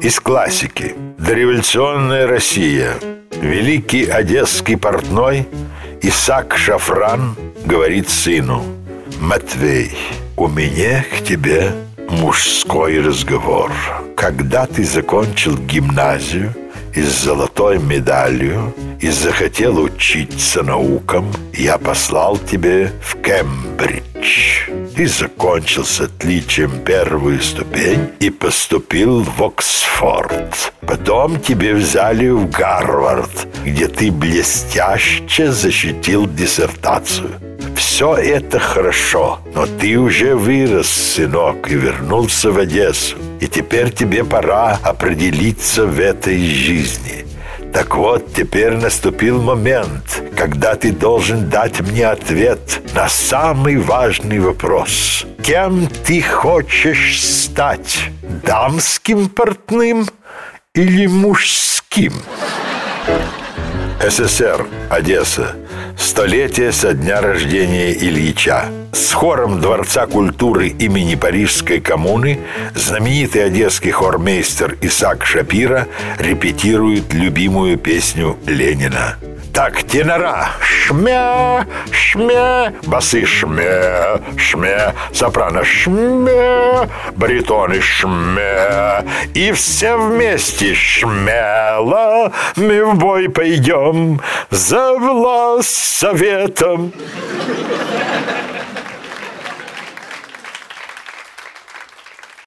Из классики. Дореволюционная Россия. Великий одесский портной Исаак Шафран говорит сыну Матвей, у меня к тебе мужской разговор. Когда ты закончил гимназию и с золотой медалью и захотел учиться наукам, я послал тебе в Кембридж. Ты закончил с отличием первую ступень и поступил в Оксфорд. Потом тебе взяли в Гарвард, где ты блестяще защитил диссертацию. Все это хорошо, но ты уже вырос, сынок, и вернулся в Одессу. И теперь тебе пора определиться в этой жизни. Так вот, теперь наступил момент, когда ты должен дать мне ответ на самый важный вопрос. Кем ты хочешь стать? Дамским портным или мужским? СССР, Одесса. Столетие со дня рождения Ильича. С хором Дворца культуры имени Парижской коммуны знаменитый одесский хормейстер Исаак Шапира репетирует любимую песню Ленина. Так, тенора. Шмя, шмя, басы шмя, шмя, сопрано шмя, баритоны шмя. И все вместе шмяло мы в бой пойдем за власть советом.